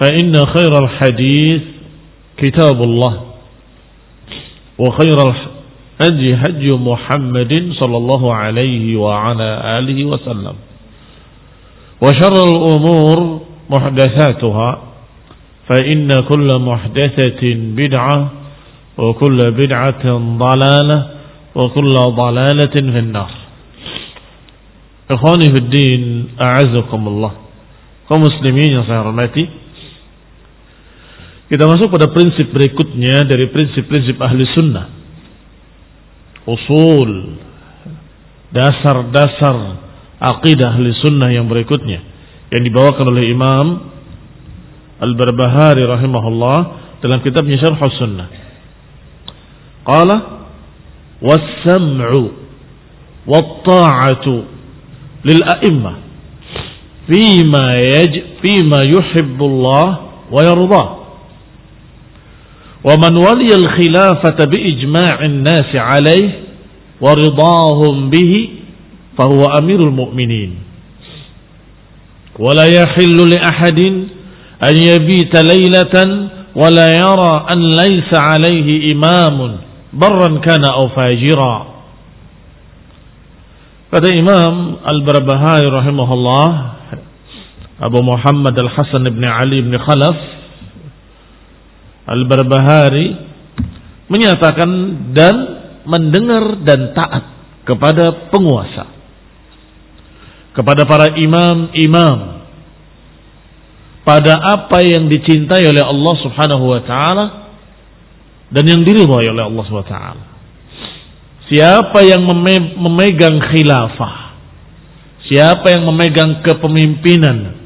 فإن خير الحديث كتاب الله وخير هدي هدي محمد صلى الله عليه وعلى آله وسلم. وشر الأمور محدثاتها فإن كل محدثة بدعة وكل بدعة ضلالة وكل ضلالة في النار. إخواني في الدين أعزكم الله. kaum muslimin yang saya hormati kita masuk pada prinsip berikutnya dari prinsip-prinsip ahli sunnah. Usul dasar-dasar akidah ahli sunnah yang berikutnya. Yang dibawakan oleh Imam Al-Barbahari rahimahullah dalam kitabnya Syarh Sunnah. Qala was-sam'u wat-ta'atu lil a'immah fima yaj fima yuhibbu Allah wa yardah. ومن ولي الخلافة بإجماع الناس عليه ورضاهم به فهو أمير المؤمنين ولا يحل لأحد أن يبيت ليلة ولا يرى أن ليس عليه إمام برا كان أو فاجرا Kata Imam Al-Barbahari rahimahullah Abu Muhammad Al-Hasan ibn Ali ibn Khalaf Al-Barbahari menyatakan dan mendengar dan taat kepada penguasa. Kepada para imam-imam. Pada apa yang dicintai oleh Allah Subhanahu wa taala dan yang diridhai oleh Allah Subhanahu wa taala. Siapa yang memegang khilafah, siapa yang memegang kepemimpinan?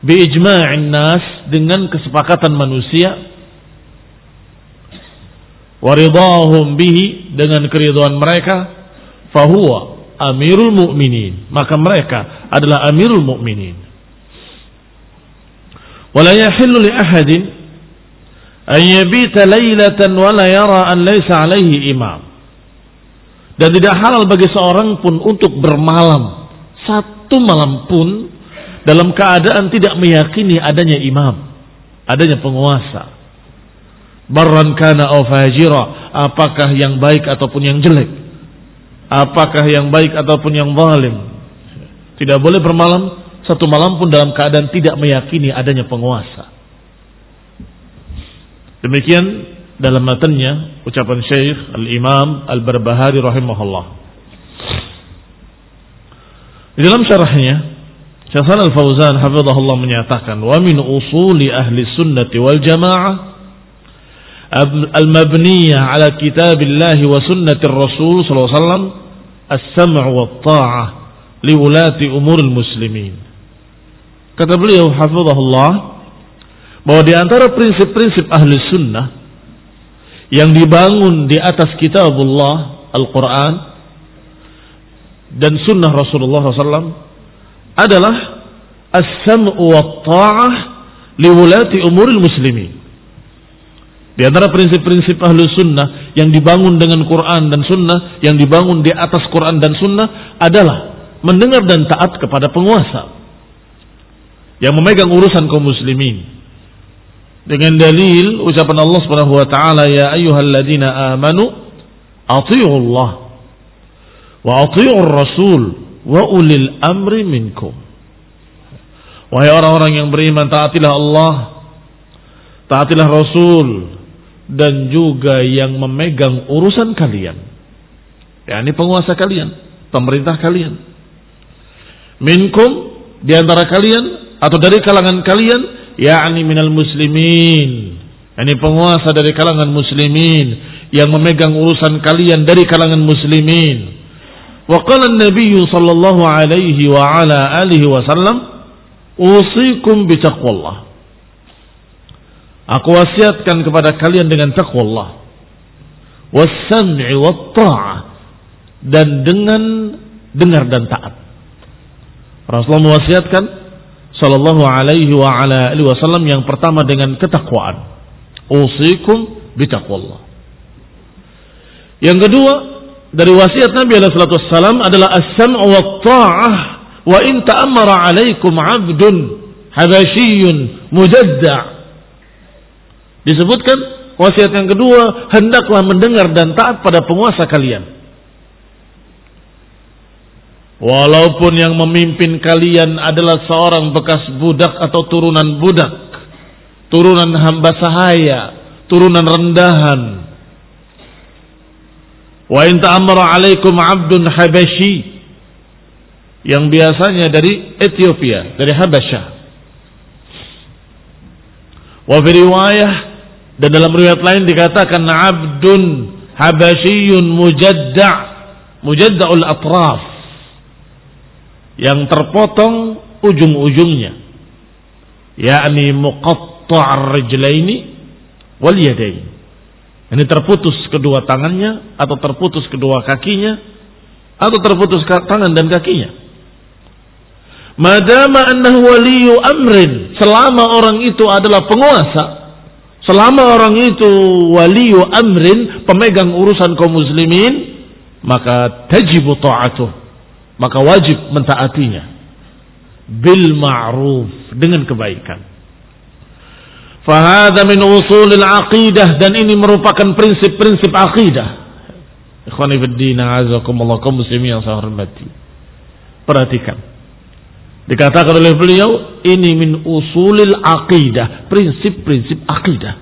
Bi ijma'in nas dengan kesepakatan manusia waridahum bihi dengan keriduan mereka fahuwa amirul mu'minin. Maka mereka adalah amirul mu'minin. Wala yahillu li ahadin an yabita laylatan wala yara an laysa alaihi imam. Dan tidak halal bagi seorang pun untuk bermalam satu malam pun dalam keadaan tidak meyakini adanya imam adanya penguasa barran kana aw fajira. Apakah yang baik ataupun yang jelek? Apakah yang baik ataupun yang zalim? Tidak boleh bermalam satu malam pun dalam keadaan tidak meyakini adanya penguasa. Demikian dalam matanya ucapan Syekh Al-Imam Al-Barbahari rahimahullah. Di dalam syarahnya Syekh Al-Fauzan hafizahullah menyatakan wa min usuli ahli sunnati wal jamaah al-mabniyah ala kitabillahi wa sunnatir rasul sallallahu alaihi wasallam as-sam' wa ta'ah liwulati umuril muslimin. Kata beliau hafizahullah bahwa di antara prinsip-prinsip ahli sunnah yang dibangun di atas kitabullah Al-Quran dan sunnah Rasulullah SAW adalah as-sam'u wa ta'ah liwulati umuril muslimin. Di antara prinsip-prinsip ahlu sunnah yang dibangun dengan Quran dan sunnah, yang dibangun di atas Quran dan sunnah adalah mendengar dan taat kepada penguasa yang memegang urusan kaum muslimin. Dengan dalil ucapan Allah Subhanahu wa taala ya ayyuhalladzina amanu Allah wa atii'ur rasul wa ulil amri minkum. Wahai orang-orang yang beriman taatilah Allah taatilah rasul dan juga yang memegang urusan kalian. Yakni penguasa kalian pemerintah kalian. Minkum di antara kalian atau dari kalangan kalian yakni minal muslimin. Ini penguasa dari kalangan muslimin yang memegang urusan kalian dari kalangan muslimin. Wa qala an-nabiy sallallahu alaihi wa ala alihi wasallam usikum bi taqwallah aku wasiatkan kepada kalian dengan taqwallah was-sam'i wat-ta'ah dan dengan dengar dan taat Rasulullah mewasiatkan sallallahu alaihi wa ala alihi wasallam yang pertama dengan ketakwaan. Usikum bitaqwallah. Yang kedua dari wasiat Nabi alaihi salatu wasallam adalah as-sam'u wa ta'ah wa in ta'ammara alaikum 'abdun habasyiyyun mujadda' Disebutkan wasiat yang kedua hendaklah mendengar dan taat pada penguasa kalian Walaupun yang memimpin kalian adalah seorang bekas budak atau turunan budak, turunan hamba sahaya, turunan rendahan. Wa in ta'amara 'alaikum 'abdun habasyi yang biasanya dari Ethiopia, dari Habasyah. Wa riwayah dan dalam riwayat lain dikatakan 'abdun habasyiyun mujadda' mujadda'ul atraf. Yang terpotong ujung-ujungnya. Yakni muqatta' rijlaini wal yadain ini terputus kedua tangannya atau terputus kedua kakinya atau terputus tangan dan kakinya. Madama annahu waliyu amrin. Selama orang itu adalah penguasa selama orang itu waliyu amrin pemegang urusan kaum muslimin maka tajibu ta'atuh maka wajib mentaatinya bil ma'ruf dengan kebaikan. Fahada min usulil aqidah dan ini merupakan prinsip-prinsip aqidah. Ikhwani fiddin azakumullah kaum muslimin yang saya hormati. Perhatikan. Dikatakan oleh beliau ini min usulil aqidah, prinsip-prinsip aqidah.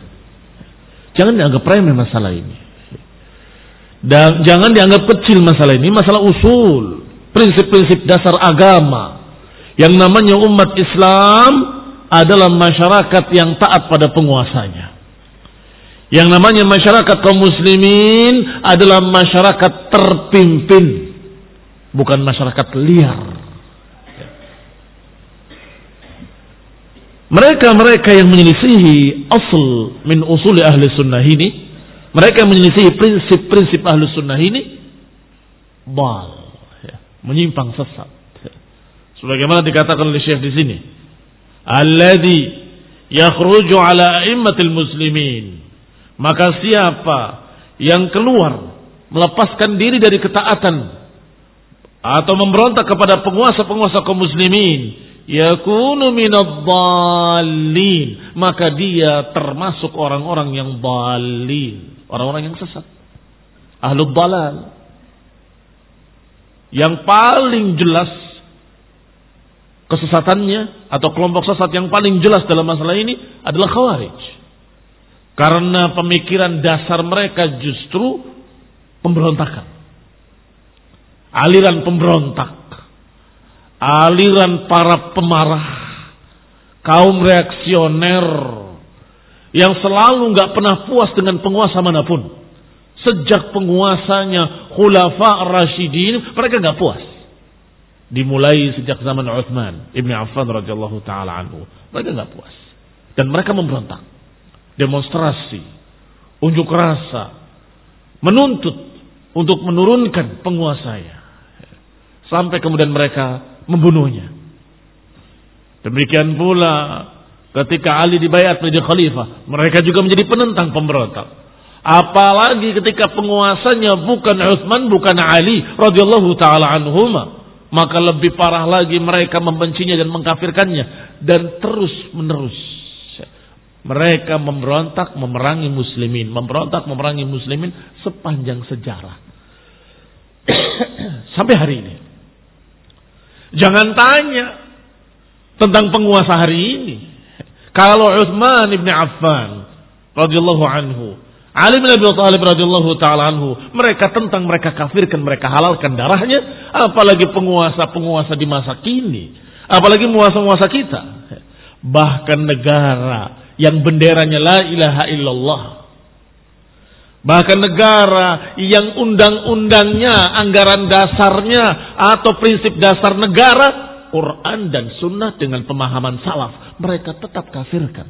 Jangan dianggap remeh masalah ini. Dan jangan dianggap kecil masalah ini, masalah usul prinsip-prinsip dasar agama. Yang namanya umat Islam adalah masyarakat yang taat pada penguasanya. Yang namanya masyarakat kaum muslimin adalah masyarakat terpimpin, bukan masyarakat liar. Mereka-mereka yang menyelisihi asal min usuli ahli sunnah ini, mereka yang menyelisihi prinsip-prinsip ahli sunnah ini, bal menyimpang sesat. Sebagaimana dikatakan oleh Syekh di sini, alladzi yakhruju ala a'immatil muslimin. Maka siapa yang keluar melepaskan diri dari ketaatan atau memberontak kepada penguasa-penguasa kaum muslimin, yakunu minadh-dhallin, maka dia termasuk orang-orang yang dhalin, orang-orang yang sesat. Ahlul dalal yang paling jelas kesesatannya atau kelompok sesat yang paling jelas dalam masalah ini adalah khawarij. Karena pemikiran dasar mereka justru pemberontakan. Aliran pemberontak. Aliran para pemarah. Kaum reaksioner yang selalu nggak pernah puas dengan penguasa mana pun. Sejak penguasanya Khulafa Rashidin, mereka nggak puas. Dimulai sejak zaman Uthman Ibn Affan radhiyallahu taala anhu. Mereka nggak puas. Dan mereka memberontak. Demonstrasi, unjuk rasa, menuntut untuk menurunkan penguasanya. Sampai kemudian mereka membunuhnya. Demikian pula ketika Ali dibayar menjadi khalifah, mereka juga menjadi penentang pemberontak. Apalagi ketika penguasanya bukan Utsman, bukan Ali radhiyallahu taala anhuma, maka lebih parah lagi mereka membencinya dan mengkafirkannya dan terus menerus mereka memberontak memerangi muslimin, memberontak memerangi muslimin sepanjang sejarah. Sampai hari ini. Jangan tanya tentang penguasa hari ini. Kalau Uthman ibn Affan radhiyallahu anhu, Ali bin Abi Thalib radhiyallahu taala anhu, mereka tentang mereka kafirkan, mereka halalkan darahnya, apalagi penguasa-penguasa di masa kini, apalagi penguasa-penguasa kita. Bahkan negara yang benderanya la ilaha illallah. Bahkan negara yang undang-undangnya, anggaran dasarnya atau prinsip dasar negara Quran dan sunnah dengan pemahaman salaf, mereka tetap kafirkan.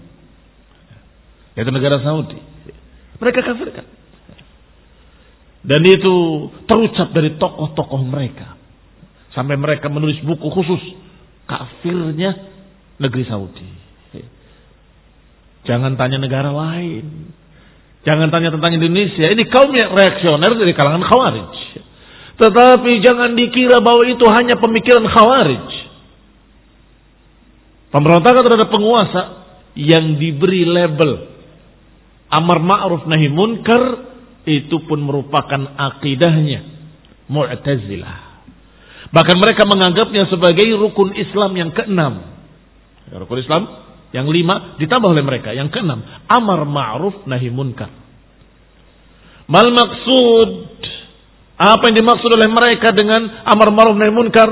Yaitu negara Saudi. Mereka kafirkan. Dan itu terucap dari tokoh-tokoh mereka. Sampai mereka menulis buku khusus kafirnya negeri Saudi. Jangan tanya negara lain. Jangan tanya tentang Indonesia. Ini kaum yang reaksioner dari kalangan khawarij. Tetapi jangan dikira bahwa itu hanya pemikiran khawarij. Pemberontakan terhadap penguasa yang diberi label amar ma'ruf nahi munkar itu pun merupakan akidahnya Mu'tazilah. Bahkan mereka menganggapnya sebagai rukun Islam yang keenam. Rukun Islam yang lima ditambah oleh mereka. Yang keenam, amar ma'ruf nahi munkar. Mal maksud apa yang dimaksud oleh mereka dengan amar ma'ruf nahi munkar?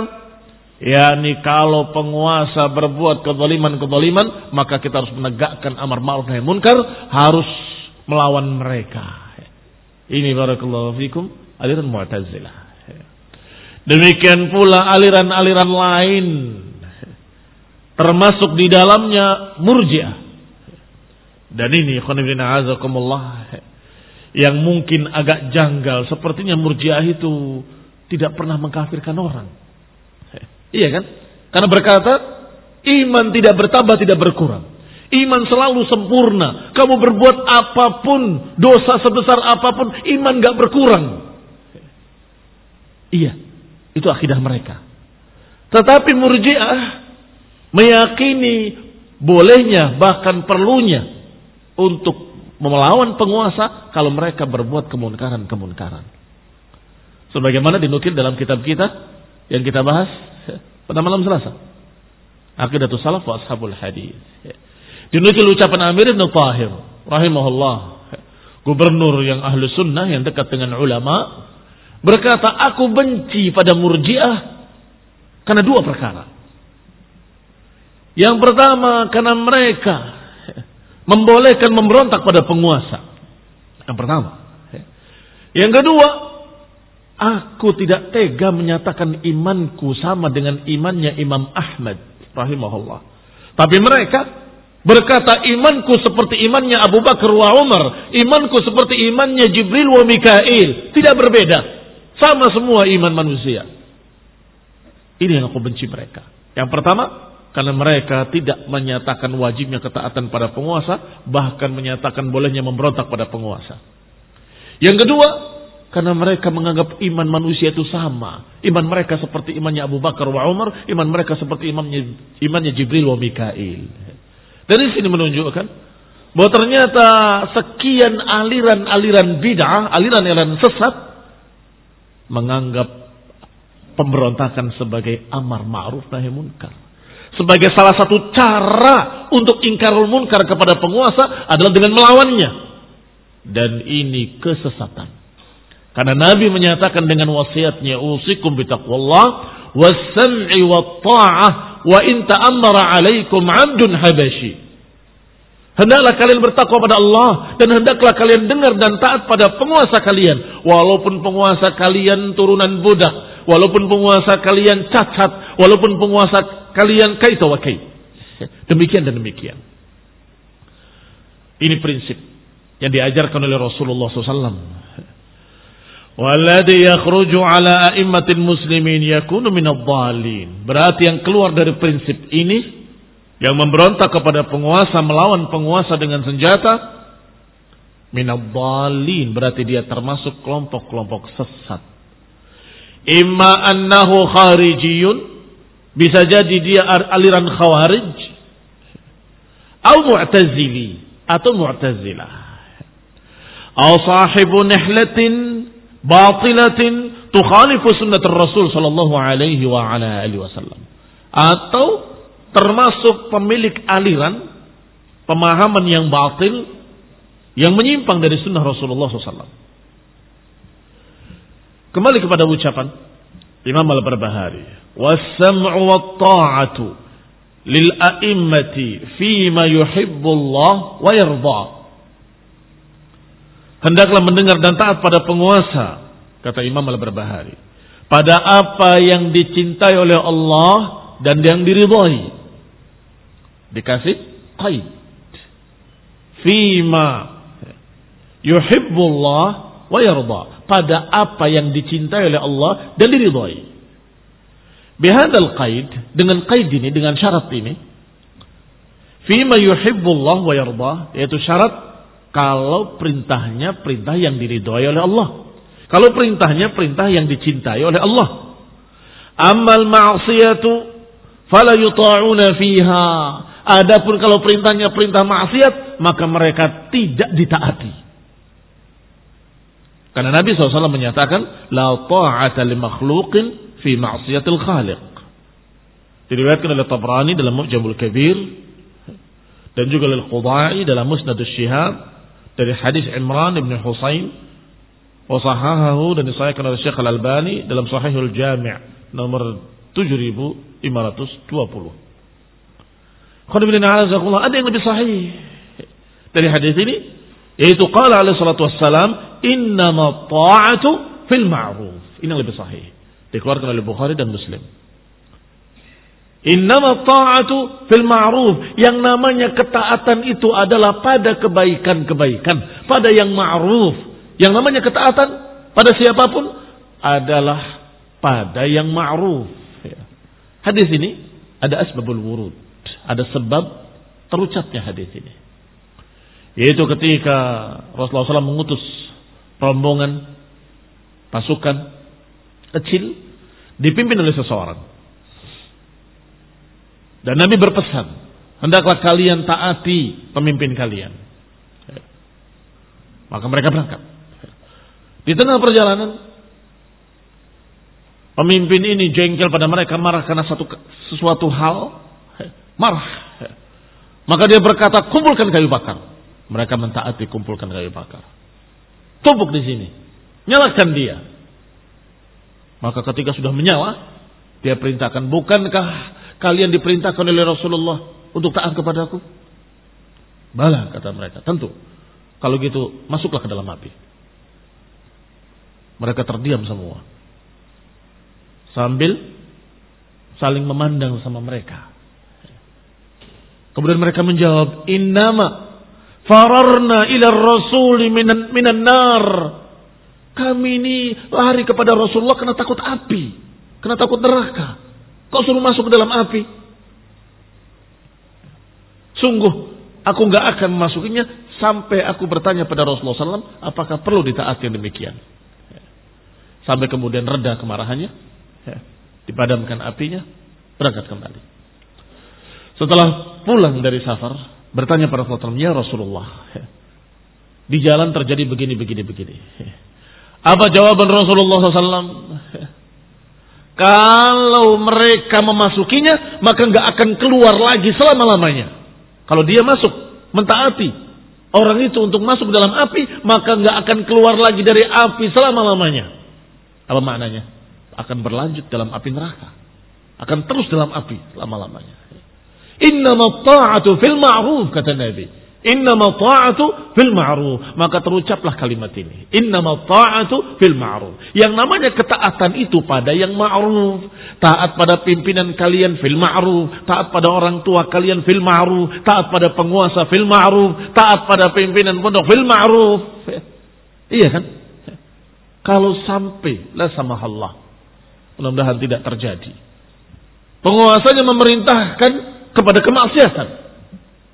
yakni kalau penguasa berbuat kezaliman-kezaliman, maka kita harus menegakkan amar ma'ruf nahi munkar, harus melawan mereka. Ini barakallahu fikum aliran Mu'tazilah. Demikian pula aliran-aliran lain termasuk di dalamnya murjiah. Dan ini azakumullah yang mungkin agak janggal. Sepertinya murjiah itu tidak pernah mengkafirkan orang. Iya kan? Karena berkata, iman tidak bertambah, tidak berkurang. Iman selalu sempurna. Kamu berbuat apa pun, dosa sebesar apa pun, iman gak berkurang. Iya, itu akidah mereka. Tetapi murjiah meyakini bolehnya bahkan perlunya untuk melawan penguasa kalau mereka berbuat kemunkaran-kemunkaran. Sebagaimana dinukil dalam kitab kita yang kita bahas pada malam Selasa. Aqidatul Salaf wa Ashabul Hadis. Dinukil ucapan Amir bin Tahir rahimahullah, gubernur yang ahlu sunnah yang dekat dengan ulama, berkata, aku benci pada murjiah karena dua perkara. Yang pertama karena mereka membolehkan memberontak pada penguasa. Yang pertama. Yang kedua, aku tidak tega menyatakan imanku sama dengan imannya Imam Ahmad rahimahullah. Tapi mereka berkata imanku seperti imannya Abu Bakar wa Umar, imanku seperti imannya Jibril wa Mikail, tidak berbeda. Sama semua iman manusia. Ini yang aku benci mereka. Yang pertama, karena mereka tidak menyatakan wajibnya ketaatan pada penguasa, bahkan menyatakan bolehnya memberontak pada penguasa. Yang kedua, karena mereka menganggap iman manusia itu sama. Iman mereka seperti imannya Abu Bakar wa Umar, iman mereka seperti imannya, imannya Jibril wa Mikail. Dari sini menunjukkan bahwa ternyata sekian aliran-aliran bid'ah, aliran-aliran sesat menganggap pemberontakan sebagai amar ma'ruf nahi munkar sebagai salah satu cara untuk ingkarul munkar kepada penguasa adalah dengan melawannya. Dan ini kesesatan. Karena Nabi menyatakan dengan wasiatnya usikum bitaqwallah was-sam'i wat-ta'ah wa in ta'ammara 'alaikum 'abdun habashi. Hendaklah kalian bertakwa pada Allah dan hendaklah kalian dengar dan taat pada penguasa kalian. Walaupun penguasa kalian turunan budak, walaupun penguasa kalian cacat, walaupun penguasa kalian kaita wa Demikian dan demikian. Ini prinsip yang diajarkan oleh Rasulullah SAW. Walladhi yakhruju ala a'immatil muslimin yakunu minadh Berarti yang keluar dari prinsip ini yang memberontak kepada penguasa melawan penguasa dengan senjata minadhalin berarti dia termasuk kelompok-kelompok sesat imma annahu kharijiyun. Bisa jadi dia aliran khawarij. Atau mu'tazili. Atau mu'tazilah. Atau sahibu nihlatin batilatin tukhalifu sunnat Rasul sallallahu alaihi wa ala alihi wasallam. Atau termasuk pemilik aliran pemahaman yang batil yang menyimpang dari sunnah Rasulullah SAW. Kembali kepada ucapan Imam Al-Barbahari, "Was-sam'u wat-ta'atu lil a'immati ma yuhibbu Allah wa yarda." Hendaklah mendengar dan taat pada penguasa, kata Imam Al-Barbahari, pada apa yang dicintai oleh Allah dan yang diridhai Dikasih qaid. Fima yuhibbullah wa yarda. Pada apa yang dicintai oleh Allah dan diridhai. Bihadal qaid, dengan qaid ini, dengan syarat ini. Fima yuhibbullah wa yarda. Yaitu syarat kalau perintahnya perintah yang diridhai oleh Allah. Kalau perintahnya perintah yang dicintai oleh Allah. Amal ma'asiyatu fala yuta'una fiha. Adapun kalau perintahnya perintah maksiat, maka mereka tidak ditaati. Karena Nabi SAW menyatakan, La ta'ata li makhluqin fi ma'siyatil khaliq. Diriwayatkan oleh Tabrani dalam Mu'jamul Kabir, dan juga oleh Qudai dalam Musnad Syihab, dari hadis Imran ibn Husain, wasahahahu dan disahihkan oleh Syekh Al-Albani dalam Sahihul Jami' nomor 7520. Ada yang lebih sahih dari hadis ini yaitu qala alaihi salatu wassalam innama ta'atu fil ma'ruf. Ini yang lebih sahih. Dikeluarkan oleh Bukhari dan Muslim. Innama ta'atu fil ma'ruf. Yang namanya ketaatan itu adalah pada kebaikan-kebaikan, pada yang ma'ruf. Yang namanya ketaatan pada siapa pun adalah pada yang ma'ruf. Hadis ini ada asbabul wurud ada sebab terucapnya hadis ini. Yaitu ketika Rasulullah SAW mengutus rombongan pasukan kecil dipimpin oleh seseorang. Dan Nabi berpesan, hendaklah kalian taati pemimpin kalian. Maka mereka berangkat. Di tengah perjalanan, pemimpin ini jengkel pada mereka marah karena satu sesuatu hal marah. Maka dia berkata, kumpulkan kayu bakar. Mereka mentaati kumpulkan kayu bakar. Tumpuk di sini. Nyalakan dia. Maka ketika sudah menyala, dia perintahkan, bukankah kalian diperintahkan oleh Rasulullah untuk taat kepadaku? Bala, kata mereka. Tentu. Kalau gitu, masuklah ke dalam api. Mereka terdiam semua. Sambil saling memandang sama mereka. Kemudian mereka menjawab, "Innama fararna ila rasul minan, minan nar." Kami ini lari kepada Rasulullah karena takut api, karena takut neraka. Kau suruh masuk ke dalam api? Sungguh, aku nggak akan memasukinya sampai aku bertanya pada Rasulullah SAW, apakah perlu ditaati demikian? Sampai kemudian reda kemarahannya, dipadamkan apinya, berangkat kembali. Setelah pulang dari safar, bertanya pada Rasulullah, "Ya Rasulullah, di jalan terjadi begini begini begini." Apa jawaban Rasulullah SAW? Kalau mereka memasukinya, maka nggak akan keluar lagi selama-lamanya. Kalau dia masuk, mentaati orang itu untuk masuk dalam api, maka nggak akan keluar lagi dari api selama-lamanya. Apa maknanya? Akan berlanjut dalam api neraka. Akan terus dalam api selama-lamanya. Innama ta'atu fil ma'ruf kata Nabi. Innama ta'atu fil ma'ruf. Maka terucaplah kalimat ini. Innama ta'atu fil ma'ruf. Yang namanya ketaatan itu pada yang ma'ruf. Taat pada pimpinan kalian fil ma'ruf. Taat pada orang tua kalian fil ma'ruf. Taat pada penguasa fil ma'ruf. Taat pada pimpinan pondok fil ma'ruf. Iya kan? Kalau sampai lah sama Allah. Mudah-mudahan tidak terjadi. Penguasanya memerintahkan kepada kemaksiatan.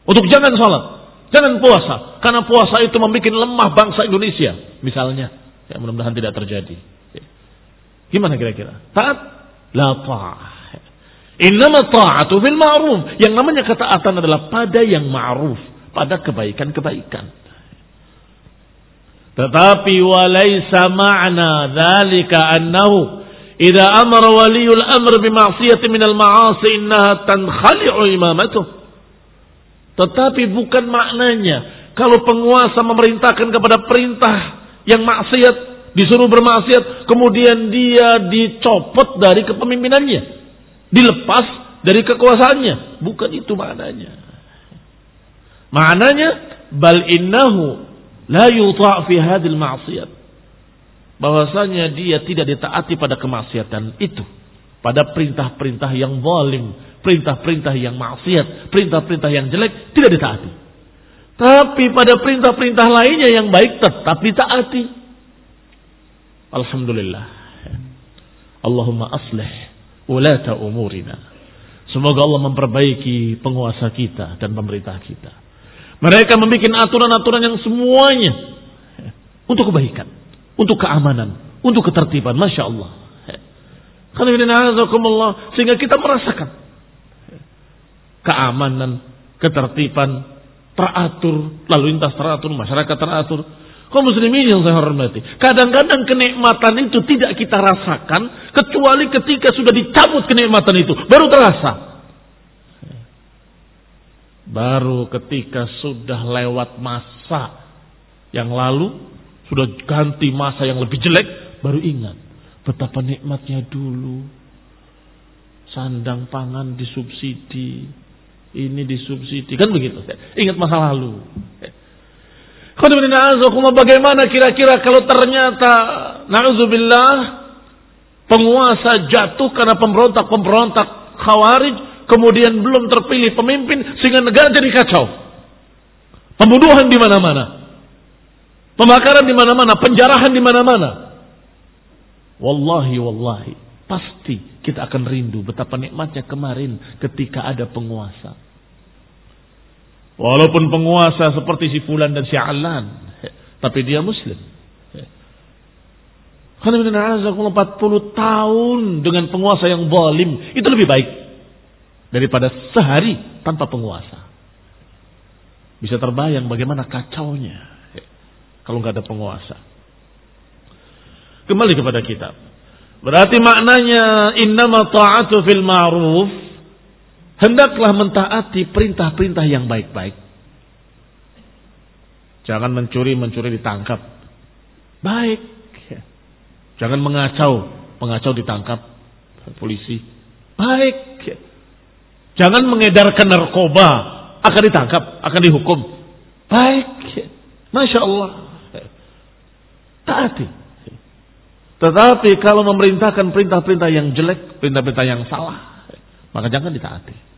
Untuk jangan sholat. Jangan puasa, karena puasa itu membuat lemah bangsa Indonesia, misalnya. Ya, mudah-mudahan tidak terjadi. Ya. Gimana kira-kira? Taat? La ta'ah. Innama ta'atu bil ma'ruf. Yang namanya ketaatan adalah pada yang ma'ruf, pada kebaikan-kebaikan. Tetapi walaysa ma'na dzalika annahu idza amara waliyul amr bi ma'siyati minal ma'asi innaha tankhali'u imamatuh. Tetapi bukan maknanya kalau penguasa memerintahkan kepada perintah yang maksiat, disuruh bermaksiat, kemudian dia dicopot dari kepemimpinannya, dilepas dari kekuasaannya. Bukan itu maknanya. Maknanya bal innahu la yuta' fi hadil maksiat. Bahwasanya dia tidak ditaati pada kemaksiatan itu, pada perintah-perintah yang zalim, perintah-perintah yang maksiat, perintah-perintah yang jelek tidak ditaati. Tapi pada perintah-perintah lainnya yang baik tetap ditaati. Alhamdulillah. Allahumma aslih ulata umurina. Semoga Allah memperbaiki penguasa kita dan pemerintah kita. Mereka membuat aturan-aturan yang semuanya untuk kebaikan, untuk keamanan, untuk ketertiban. Masya Allah. Sehingga kita merasakan keamanan, ketertiban, teratur, lalu lintas teratur, masyarakat teratur. Kaum muslimin yang saya hormati. Kadang-kadang kenikmatan itu tidak kita rasakan kecuali ketika sudah dicabut kenikmatan itu, baru terasa. Baru ketika sudah lewat masa yang lalu, sudah ganti masa yang lebih jelek, baru ingat betapa nikmatnya dulu. Sandang pangan disubsidi, ini disubsidi. Kan begitu? Ingat masa lalu. Bagaimana kira-kira kalau ternyata na'udzubillah penguasa jatuh karena pemberontak-pemberontak khawarij kemudian belum terpilih pemimpin sehingga negara jadi kacau? Pembunuhan di mana-mana pembakaran di mana-mana penjarahan di mana-mana wallahi wallahi pasti kita akan rindu betapa nikmatnya kemarin ketika ada penguasa. Walaupun penguasa seperti si Fulan dan si Alan, tapi dia muslim. Karena 40 tahun dengan penguasa yang zalim itu lebih baik daripada sehari tanpa penguasa. Bisa terbayang bagaimana kacaunya kalau nggak ada penguasa. Kembali kepada kitab. Berarti maknanya innama ta'atu fil ma'ruf hendaklah mentaati perintah-perintah yang baik-baik. Jangan mencuri-mencuri ditangkap. Baik. Jangan mengacau, pengacau ditangkap polisi. Baik. Jangan mengedarkan narkoba, akan ditangkap, akan dihukum. Baik. Masya Allah. Taati. Tetapi kalau memerintahkan perintah-perintah yang jelek, perintah-perintah yang salah, maka jangan ditaati.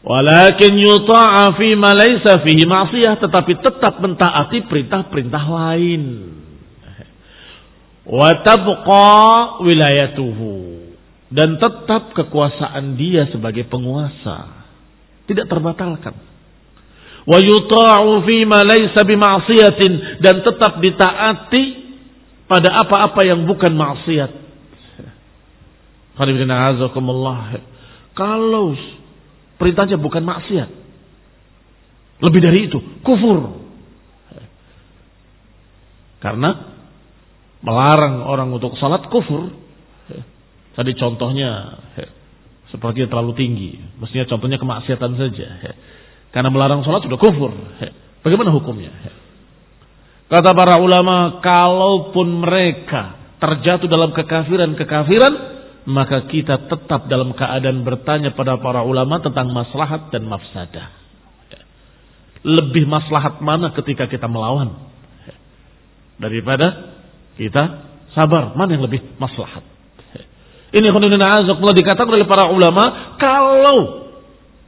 Walakin yuta'a fi ma laysa fihi ma'siyah, tetapi tetap mentaati perintah-perintah lain. Wa tabqa wilayatuhu dan tetap kekuasaan dia sebagai penguasa tidak terbatalkan. Wa yuta'u fi ma laysa bima'siyatin dan tetap ditaati pada apa-apa yang bukan maksiat. Kalau perintahnya bukan maksiat. Lebih dari itu, kufur. Karena melarang orang untuk salat kufur. Tadi contohnya seperti terlalu tinggi. Mestinya contohnya kemaksiatan saja. Karena melarang salat sudah kufur. Bagaimana hukumnya? Kata para ulama, kalaupun mereka terjatuh dalam kekafiran-kekafiran, maka kita tetap dalam keadaan bertanya pada para ulama tentang maslahat dan mafsadah. Lebih maslahat mana ketika kita melawan? Daripada kita sabar. Mana yang lebih maslahat? Ini khonudina mulai dikatakan oleh para ulama. Kalau,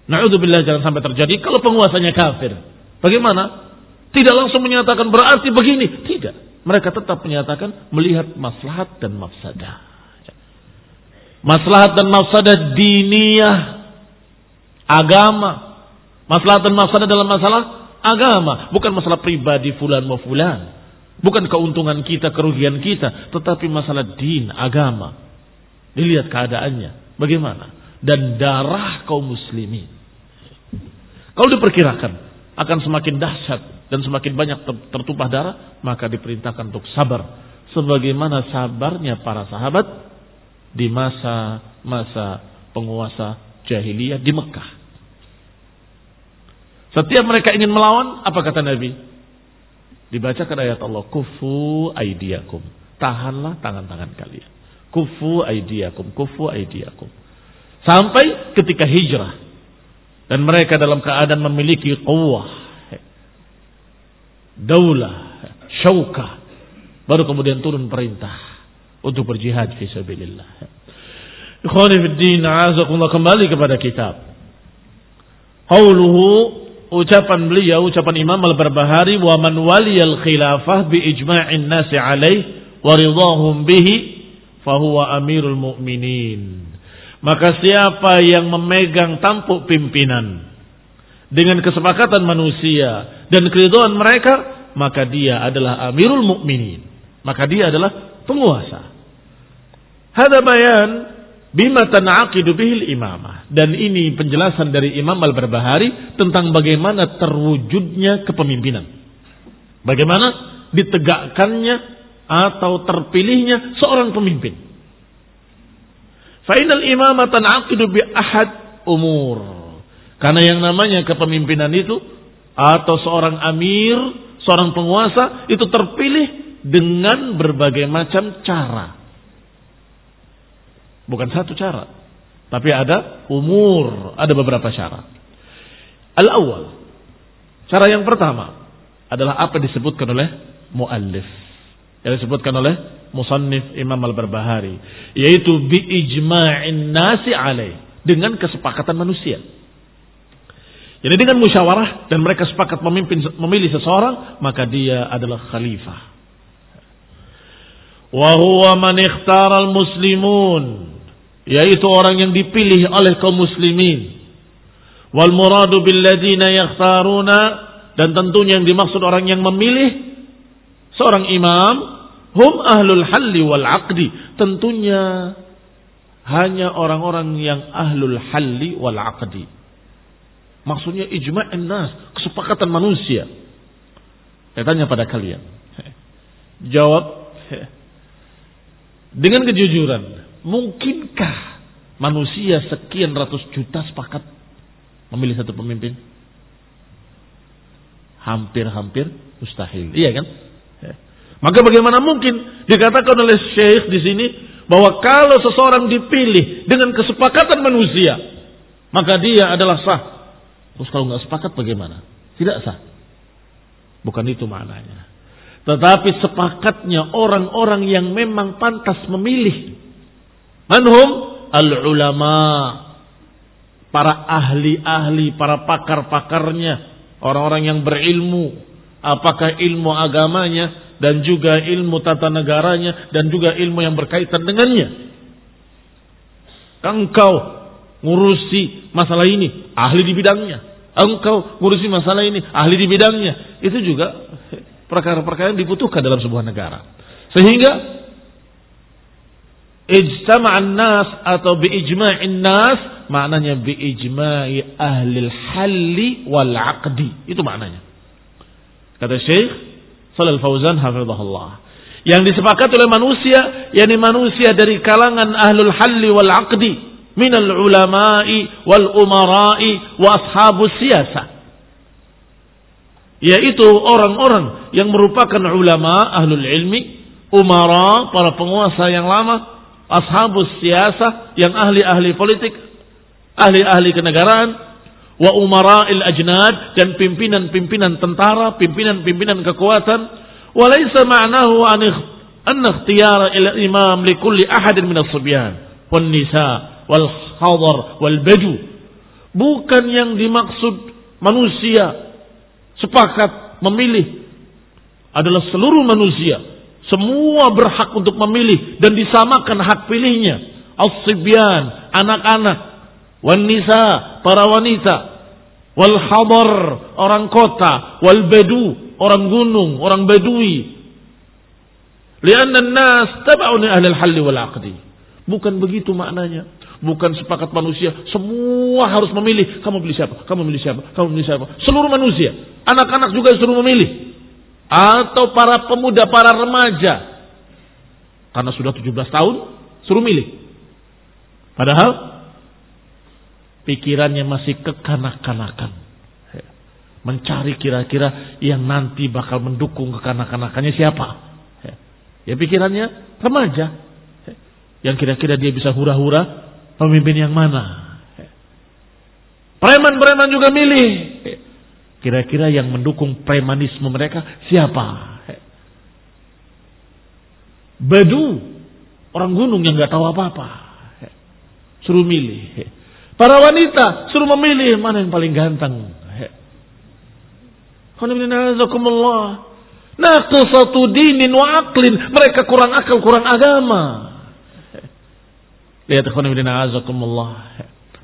na'udzubillah jangan sampai terjadi. Kalau penguasanya kafir. Bagaimana? Tidak langsung menyatakan berarti begini. Tidak. Mereka tetap menyatakan melihat maslahat dan mafsadah. Maslahat dan mafsadah diniyah. Agama Masalah dan masalah dalam masalah agama, bukan masalah pribadi fulan mau fulan. Bukan keuntungan kita, kerugian kita, tetapi masalah din, agama. Dilihat keadaannya, bagaimana? Dan darah kaum muslimin. Kalau diperkirakan akan semakin dahsyat dan semakin banyak tertumpah darah, maka diperintahkan untuk sabar. Sebagaimana sabarnya para sahabat di masa-masa penguasa jahiliyah di Mekah. Setiap mereka ingin melawan, apa kata Nabi? Dibacakan ayat Allah, kufu aidiakum. Tahanlah tangan-tangan kalian. Kufu aidiakum, kufu aidiakum. Sampai ketika hijrah. Dan mereka dalam keadaan memiliki kuwah. Daulah, syaukah. Baru kemudian turun perintah untuk berjihad fi sabilillah. Ikhwani fi din, kembali kepada kitab. Qauluhu ucapan beliau, ucapan Imam Al-Barbahari, "Wa man waliyal khilafah bi ijma'in nasi alaih wa ridahum bihi fahuwa amirul mu'minin." Maka siapa yang memegang tampuk pimpinan dengan kesepakatan manusia dan keridhaan mereka, maka dia adalah amirul mukminin. Maka dia adalah penguasa. Hada bayan Bima tan'aqidu bihil imamah. Dan ini penjelasan dari Imam Al-Barbahari tentang bagaimana terwujudnya kepemimpinan. Bagaimana ditegakkannya atau terpilihnya seorang pemimpin. Fa'inal imamah tan'aqidu bi ahad umur. Karena yang namanya kepemimpinan itu atau seorang amir, seorang penguasa itu terpilih dengan berbagai macam cara Bukan satu cara. Tapi ada umur, ada beberapa cara. Al-awwal. Cara yang pertama adalah apa disebutkan oleh muallif. Yang disebutkan oleh musannif Imam Al-Barbahari. Yaitu bi ijma'in nasi alaih. Dengan kesepakatan manusia. Jadi dengan musyawarah dan mereka sepakat memimpin memilih seseorang, maka dia adalah khalifah. Wa huwa man al-muslimun yaitu orang yang dipilih oleh kaum muslimin wal muradu billadina yakhtaruna dan tentunya yang dimaksud orang yang memilih seorang imam hum ahlul halli wal aqdi tentunya hanya orang-orang yang ahlul halli wal aqdi maksudnya ijma'in nas kesepakatan manusia saya tanya pada kalian jawab dengan kejujuran Mungkinkah manusia sekian ratus juta sepakat memilih satu pemimpin? Hampir-hampir mustahil. Iya kan? Maka bagaimana mungkin dikatakan oleh Syekh di sini bahwa kalau seseorang dipilih dengan kesepakatan manusia, maka dia adalah sah. Terus kalau nggak sepakat bagaimana? Tidak sah. Bukan itu maknanya. Tetapi sepakatnya orang-orang yang memang pantas memilih Manhum al-ulama. Para ahli-ahli, para pakar-pakarnya. Orang-orang yang berilmu. Apakah ilmu agamanya dan juga ilmu tata negaranya dan juga ilmu yang berkaitan dengannya. Engkau ngurusi masalah ini, ahli di bidangnya. Engkau ngurusi masalah ini, ahli di bidangnya. Itu juga perkara-perkara yang dibutuhkan dalam sebuah negara. Sehingga ijtama'an nas atau bi ijma'in nas maknanya bi ijma'i ahli halli wal aqdi itu maknanya kata Syekh Shalal Fauzan hafizahullah. Yang disepakati oleh manusia yakni manusia dari kalangan ahlul halli wal aqdi minal ulama'i wal umara'i wa ashabus siyasah yaitu orang-orang yang merupakan ulama ahlul ilmi umara para penguasa yang lama ashabus siasa yang ahli-ahli politik, ahli-ahli kenegaraan, wa umara'il ajnad dan pimpinan-pimpinan tentara, pimpinan-pimpinan kekuatan. Wa laysa ma'nahu an ikhtiyara ila imam li kulli ahadin min as-subyan wan nisa wal hadar wal baju. Bukan yang dimaksud manusia sepakat memilih adalah seluruh manusia. Semua berhak untuk memilih dan disamakan hak pilihnya. As-sibyan, anak-anak, wan nisa, para wanita, wal hadar, orang kota, wal badu, orang gunung, orang badui. Lianna nas tab'un ahli al-halli wal aqdi. Bukan begitu maknanya. Bukan sepakat manusia. Semua harus memilih. Kamu pilih siapa? Kamu pilih siapa? Kamu pilih siapa? Seluruh manusia. Anak-anak juga suruh memilih. Atau para pemuda, para remaja. Karena sudah 17 tahun, suruh milih. Padahal pikirannya masih kekanak-kanakan. Mencari kira-kira yang nanti bakal mendukung kekanak-kanakannya siapa. Ya pikirannya remaja. Yang kira-kira dia bisa hura-hura Pemimpin yang mana? Preman-preman juga milih. Kira-kira yang mendukung premanisme mereka siapa? Badu, orang gunung yang nggak tahu apa-apa. Suruh milih. Para wanita suruh memilih mana yang paling ganteng. Naqsatu dinin wa aklin. Mereka kurang akal, kurang agama. Lihat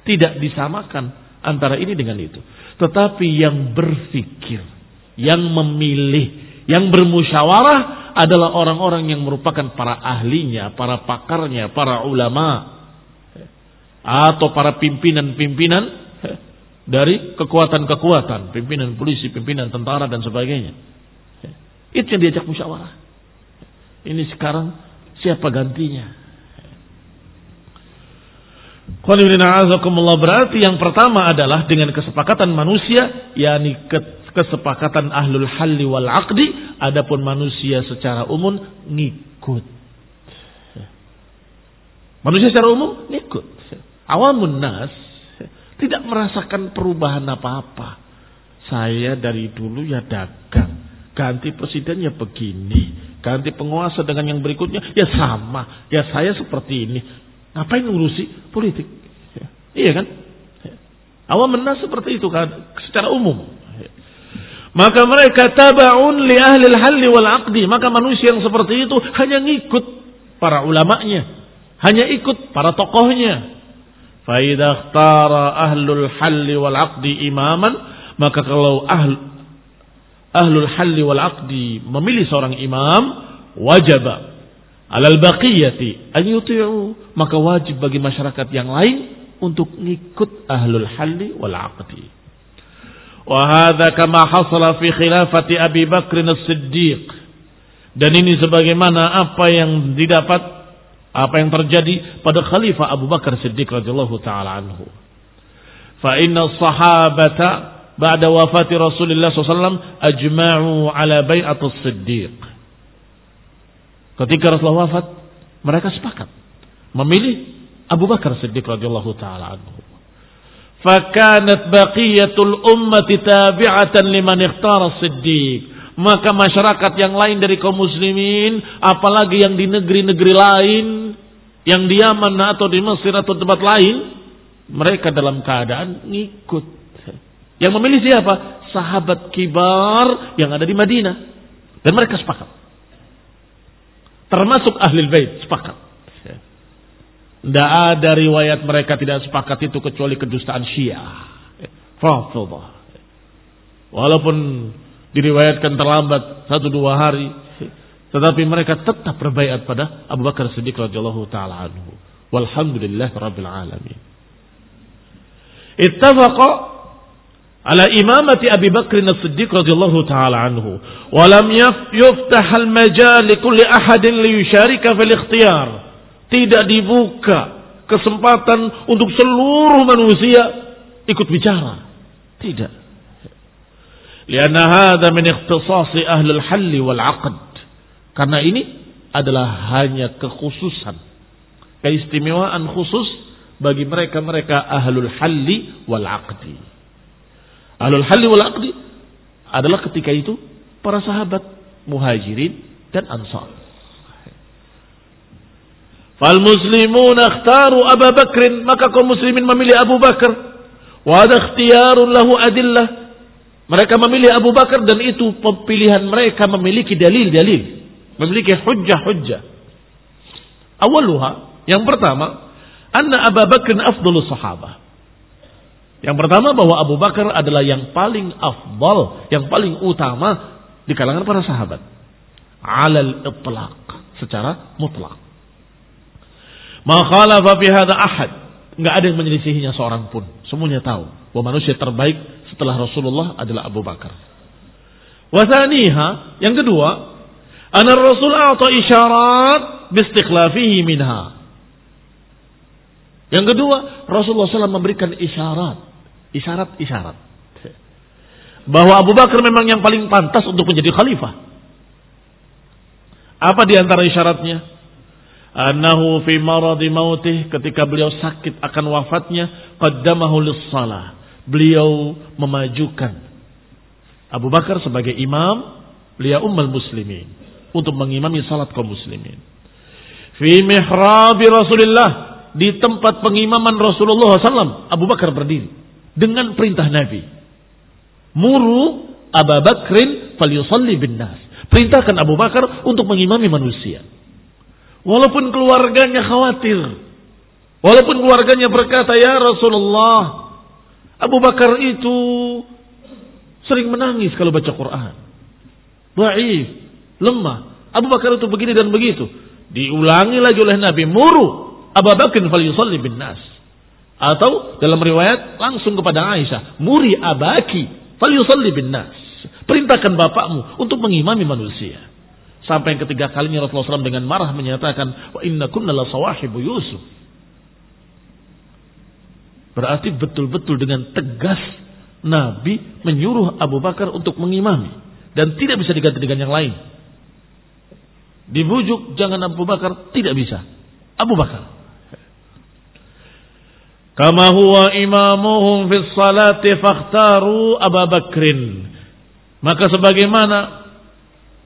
Tidak disamakan antara ini dengan itu. Tetapi yang berfikir, yang memilih, yang bermusyawarah adalah orang-orang yang merupakan para ahlinya, para pakarnya, para ulama. Atau para pimpinan-pimpinan dari kekuatan-kekuatan. Pimpinan polisi, pimpinan tentara dan sebagainya. Itu yang diajak musyawarah. Ini sekarang siapa gantinya? berarti yang pertama adalah dengan kesepakatan manusia, yakni kesepakatan ahlul halli wal aqdi, adapun manusia secara umum ngikut. Manusia secara umum ngikut. Awamun nas tidak merasakan perubahan apa-apa. Saya dari dulu ya dagang, ganti presiden ya begini, ganti penguasa dengan yang berikutnya ya sama, ya saya seperti ini. Ngapain ngurusi politik? Ya. Iya kan? Awam menas seperti itu kan secara umum. Maka mereka tabaun li ahli halli wal aqdi. Maka manusia yang seperti itu hanya ngikut para ulamanya. Hanya ikut para tokohnya. Faidah tara ahlul halli wal aqdi imaman. Maka kalau ahl, ahlul halli wal aqdi memilih seorang imam. Wajib alal baqiyati an yuti'u maka wajib bagi masyarakat yang lain untuk ngikut ahlul halli wal aqdi wa hadza kama hasala fi khilafati Abi Bakr as-Siddiq dan ini sebagaimana apa yang didapat apa yang terjadi pada khalifah Abu Bakar Siddiq radhiyallahu taala anhu fa inna sahabata ba'da wafati Rasulullah SAW ajma'u ala bai'atus Siddiq Ketika Rasulullah wafat, mereka sepakat memilih Abu Bakar Siddiq radhiyallahu taala anhu. Fakanat baqiyatul ummati tabi'atan liman ikhtara Siddiq. Maka masyarakat yang lain dari kaum muslimin, apalagi yang di negeri-negeri lain, yang di Yaman atau di Mesir atau tempat lain, mereka dalam keadaan ngikut. Yang memilih siapa? Sahabat kibar yang ada di Madinah. Dan mereka sepakat. Termasuk ahli bait sepakat. Tidak ada riwayat mereka tidak sepakat itu kecuali kedustaan Syiah. Walaupun diriwayatkan terlambat satu dua hari tetapi mereka tetap berbaiat pada Abu Bakar Siddiq radhiyallahu taala anhu. Walhamdulillah rabbil alamin. Ittafaqa ala imamati Abi Bakr As-Siddiq radhiyallahu taala anhu. Wa lam yuftah al-majal li kulli ahadin li yusharika fil ikhtiyar. Tidak dibuka kesempatan untuk seluruh manusia ikut bicara. Tidak lianna hadha min ikhtisasi ahli al-hall wal 'aqd karena ini adalah hanya kekhususan keistimewaan khusus bagi mereka-mereka ahlul halli wal 'aqdi Ahlul halli wal aqdi adalah ketika itu para sahabat muhajirin dan ansar. Fal muslimun akhtaru Abu Bakr, maka kaum muslimin memilih Abu Bakar. Wa ada lahu adillah. Mereka memilih Abu Bakar dan itu pilihan mereka memiliki dalil-dalil, memiliki hujjah-hujjah. Awaluha, yang pertama, anna Abu Bakr afdalus sahabah. Yang pertama bahwa Abu Bakar adalah yang paling afdal, yang paling utama di kalangan para sahabat. Alal itlaq, secara mutlak. Ma khalafa fi hadha ahad. Enggak ada yang menyelisihinya seorang pun. Semuanya tahu bahwa manusia terbaik setelah Rasulullah adalah Abu Bakar. Wasaniha, yang kedua, ana Rasul a'ta isyarat bistikhlafihi minha. Yang kedua, Rasulullah SAW memberikan isyarat Isyarat-isyarat. Bahwa Abu Bakar memang yang paling pantas untuk menjadi khalifah. Apa di antara isyaratnya? Anahu fi maradi mautih ketika beliau sakit akan wafatnya qaddamahu lis-salah. Beliau memajukan Abu Bakar sebagai imam, beliau ummul muslimin untuk mengimami salat kaum muslimin. Fi mihrabi Rasulullah di tempat pengimaman Rasulullah SAW Abu Bakar berdiri dengan perintah Nabi. Muru Abu Bakrin falyusalli bin nas. Perintahkan Abu Bakar untuk mengimami manusia. Walaupun keluarganya khawatir. Walaupun keluarganya berkata, Ya Rasulullah, Abu Bakar itu sering menangis kalau baca Quran. Baif, lemah. Abu Bakar itu begini dan begitu. Diulangi lagi oleh Nabi, muru Abu Bakar falyusalli bin nas. Atau dalam riwayat langsung kepada Aisyah, muri abaki, falyusalli bin nas. Perintahkan bapakmu untuk mengimami manusia. Sampai yang ketiga kalinya Rasulullah SAW dengan marah menyatakan, wa inna kunna la sawahibu Yusuf. Berarti betul-betul dengan tegas Nabi menyuruh Abu Bakar untuk mengimami. Dan tidak bisa diganti dengan yang lain. Dibujuk jangan Abu Bakar, tidak bisa. Abu Bakar. Kama huwa imamuhum fi salati fakhtaru Abu Bakrin. Maka sebagaimana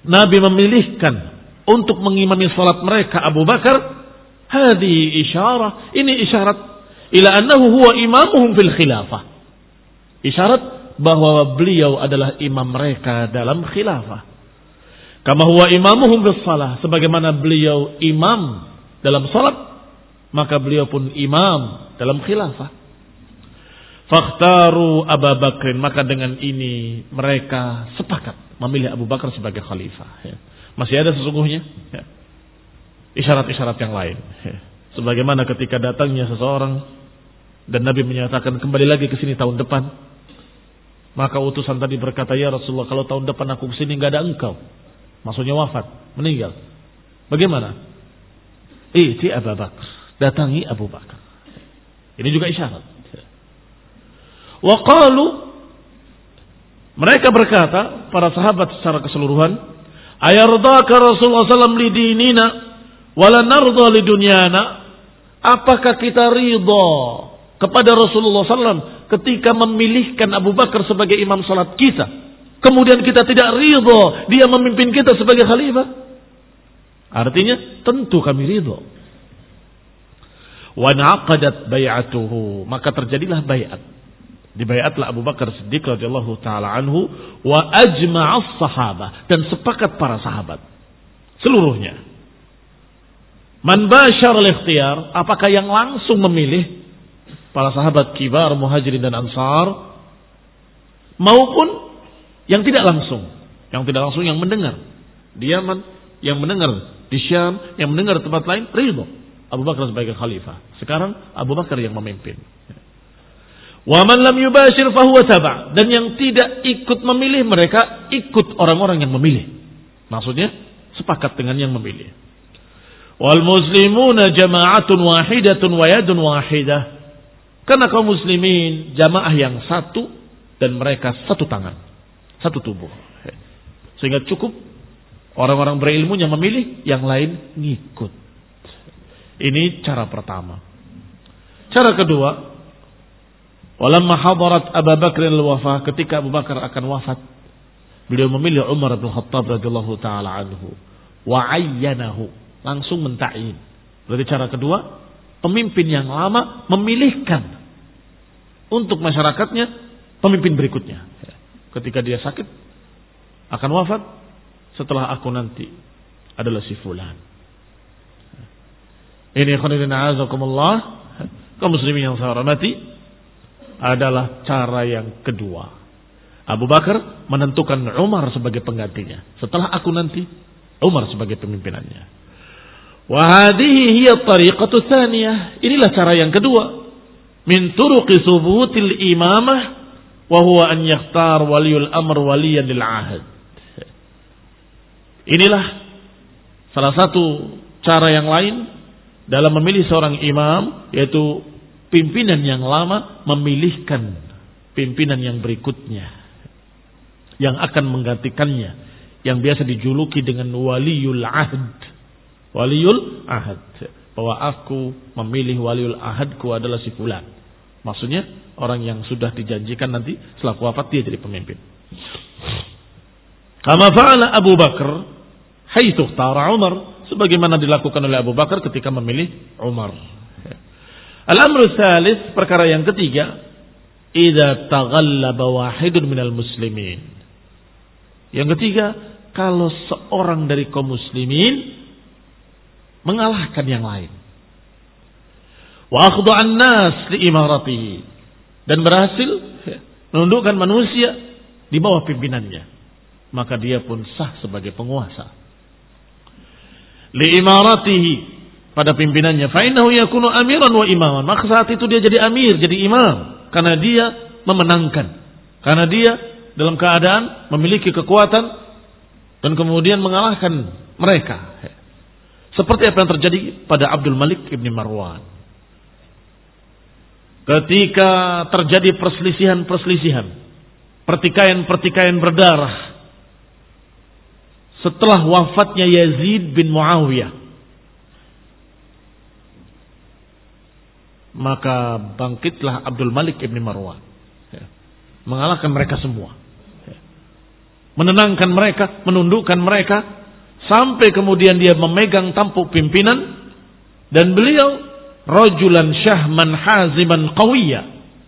Nabi memilihkan untuk mengimami salat mereka Abu Bakar, hadi isyarah, ini isyarat ila annahu huwa imamuhum fil khilafah. Isyarat bahwa beliau adalah imam mereka dalam khilafah. Kama huwa imamuhum fis salah, sebagaimana beliau imam dalam salat, maka beliau pun imam dalam khilafah. Fakhtaru Abu Bakrin. Maka dengan ini mereka sepakat memilih Abu Bakar sebagai khalifah. Ya. Masih ada sesungguhnya ya. isyarat-isyarat yang lain. Ya. Sebagaimana ketika datangnya seseorang dan Nabi menyatakan kembali lagi ke sini tahun depan. Maka utusan tadi berkata, ya Rasulullah kalau tahun depan aku ke sini nggak ada engkau. Maksudnya wafat, meninggal. Bagaimana? Iti Abu Bakar. Datangi Abu Bakar. Ini juga isyarat. Waqalu mereka berkata para sahabat secara keseluruhan, ayardaka Rasulullah SAW li dinina wala narda li dunyana? Apakah kita ridha kepada Rasulullah SAW ketika memilihkan Abu Bakar sebagai imam salat kita? Kemudian kita tidak ridha dia memimpin kita sebagai khalifah? Artinya tentu kami ridha wa naqadat bai'atuhu maka terjadilah baiat dibaiatlah Abu Bakar Siddiq radhiyallahu taala anhu wa ajma'as sahabah dan sepakat para sahabat. Seluruhnya. Man bashar al-ikhtiyar apakah yang langsung memilih para sahabat kibar muhajirin dan ansar maupun yang tidak langsung yang tidak langsung yang mendengar di Yaman yang mendengar di Syam yang mendengar tempat lain ridho Abu Bakar sebagai khalifah. Sekarang Abu Bakar yang memimpin. Wa man lam yubashir fahuwa taba. Dan yang tidak ikut memilih mereka ikut orang-orang yang memilih. Maksudnya sepakat dengan yang memilih. Wal muslimuna jama'atun wahidatun wa yadun wahidah. Karena kaum muslimin jamaah yang satu dan mereka satu tangan, satu tubuh. Sehingga cukup orang-orang berilmu yang memilih, yang lain ngikut. Ini cara pertama. Cara kedua, Walamma hadarat Abu Bakr al-wafah ketika Abu Bakar akan wafat beliau memilih Umar bin Khattab radhiyallahu taala anhu wa ayyanahu langsung mentain. Berarti cara kedua, pemimpin yang lama memilihkan untuk masyarakatnya pemimpin berikutnya. Ketika dia sakit akan wafat setelah aku nanti adalah si fulan. Ini khonidina azakumullah kaum muslimin yang saya hormati adalah cara yang kedua. Abu Bakar menentukan Umar sebagai penggantinya. Setelah aku nanti, Umar sebagai pemimpinannya. Wahadihi hiya tariqatu thaniyah. Inilah cara yang kedua. Min turuqi subutil imamah wa an yakhtar waliul amr waliyan lil ahad. Inilah salah satu cara yang lain dalam memilih seorang imam yaitu pimpinan yang lama memilihkan pimpinan yang berikutnya yang akan menggantikannya yang biasa dijuluki dengan waliul ahd waliul ahad. Bahwa aku memilih waliul ahadku adalah si fulan. Maksudnya orang yang sudah dijanjikan nanti setelah wafat dia jadi pemimpin. Kama fa'ala Abu Bakar haitsu tara Umar. Sebagaimana dilakukan oleh Abu Bakar ketika memilih Umar. Al-amru salis, perkara yang ketiga, idza taghallaba wahidun minal muslimin. Yang ketiga, kalau seorang dari kaum muslimin mengalahkan yang lain. Wa akhdu'an nas li imaratihi dan berhasil menundukkan manusia di bawah pimpinannya. Maka dia pun sah sebagai penguasa. Li imaratihi pada pimpinannya. Fa'innahu yakunu amiran wa imaman. Maka saat itu dia jadi amir, jadi imam. Karena dia memenangkan. Karena dia dalam keadaan memiliki kekuatan dan kemudian mengalahkan mereka. Seperti apa yang terjadi pada Abdul Malik ibn Marwan. Ketika terjadi perselisihan-perselisihan, pertikaian-pertikaian berdarah, setelah wafatnya Yazid bin Muawiyah, maka bangkitlah Abdul Malik ibn Marwan. Ya. Mengalahkan mereka semua. Ya. Menenangkan mereka, menundukkan mereka. Sampai kemudian dia memegang tampuk pimpinan. Dan beliau rojulan syahman haziman qawiyya.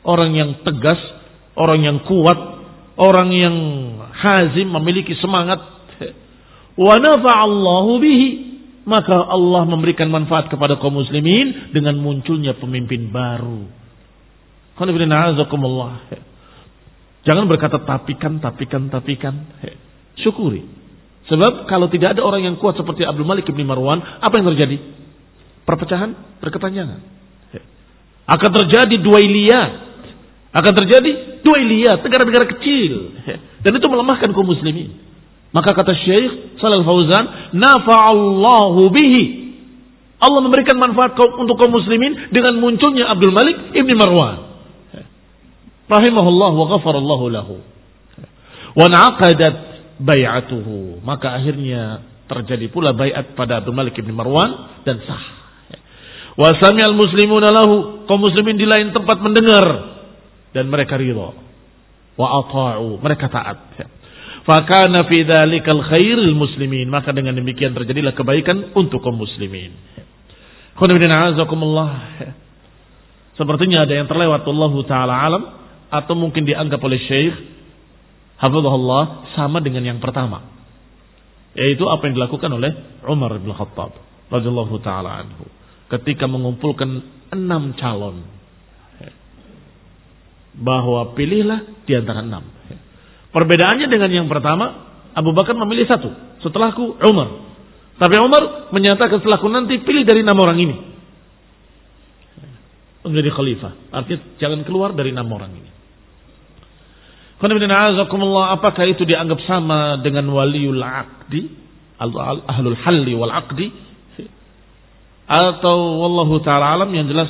Orang yang tegas, orang yang kuat, orang yang hazim memiliki semangat. Wa nafa'allahu bihi maka Allah memberikan manfaat kepada kaum muslimin dengan munculnya pemimpin baru. Jangan berkata tapikan, tapikan, tapikan. Syukuri. Sebab kalau tidak ada orang yang kuat seperti Abdul Malik bin Marwan, apa yang terjadi? Perpecahan, berkepanjangan. Akan terjadi dua iliyat. Akan terjadi dua iliyat, negara-negara kecil. Dan itu melemahkan kaum muslimin. Maka kata Syekh Salal Fauzan, nafa'allahu bihi. Allah memberikan manfaat untuk kaum muslimin dengan munculnya Abdul Malik Ibn Marwan. Rahimahullah wa ghafarallahu lahu. Wa naqadat bay'atuhu. Maka akhirnya terjadi pula bayat pada Abdul Malik Ibn Marwan dan sah. Wa sami'al muslimuna lahu. Kaum muslimin di lain tempat mendengar dan mereka ridha. Wa ata'u, mereka taat. Fakana fi dzalikal khairil muslimin. Maka dengan demikian terjadilah kebaikan untuk kaum muslimin. Sepertinya ada yang terlewat Allah taala alam atau mungkin dianggap oleh Syekh Hafizahullah sama dengan yang pertama. Yaitu apa yang dilakukan oleh Umar bin Khattab radhiyallahu taala anhu ketika mengumpulkan enam calon bahwa pilihlah di antara enam. Perbedaannya dengan yang pertama, Abu Bakar memilih satu. Setelahku Umar. Tapi Umar menyatakan setelahku nanti pilih dari enam orang ini. Menjadi khalifah. Artinya jangan keluar dari enam orang ini. Apakah itu dianggap sama dengan waliul aqdi? Ahlul halli wal aqdi? Atau wallahu ta'ala alam yang jelas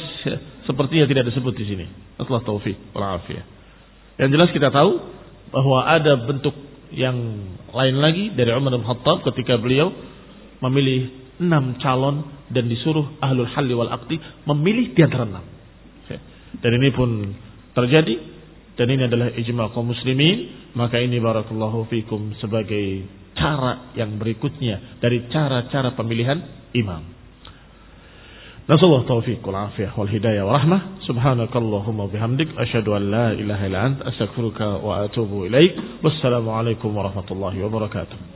sepertinya tidak disebut di sini. Allah taufik wal Yang jelas kita tahu bahwa ada bentuk yang lain lagi dari Umar bin Khattab ketika beliau memilih enam calon dan disuruh ahlul halli wal akti memilih di antara enam. Dan ini pun terjadi dan ini adalah ijma kaum muslimin, maka ini barakallahu fikum sebagai cara yang berikutnya dari cara-cara pemilihan imam. Nasallahu taufiq wal afiyah wal hidayah wa rahmah. Subhanakallahumma bihamdik asyhadu an la ilaha illa anta astaghfiruka wa atubu ilaik. Wassalamu alaikum warahmatullahi wabarakatuh.